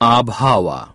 Abhawa.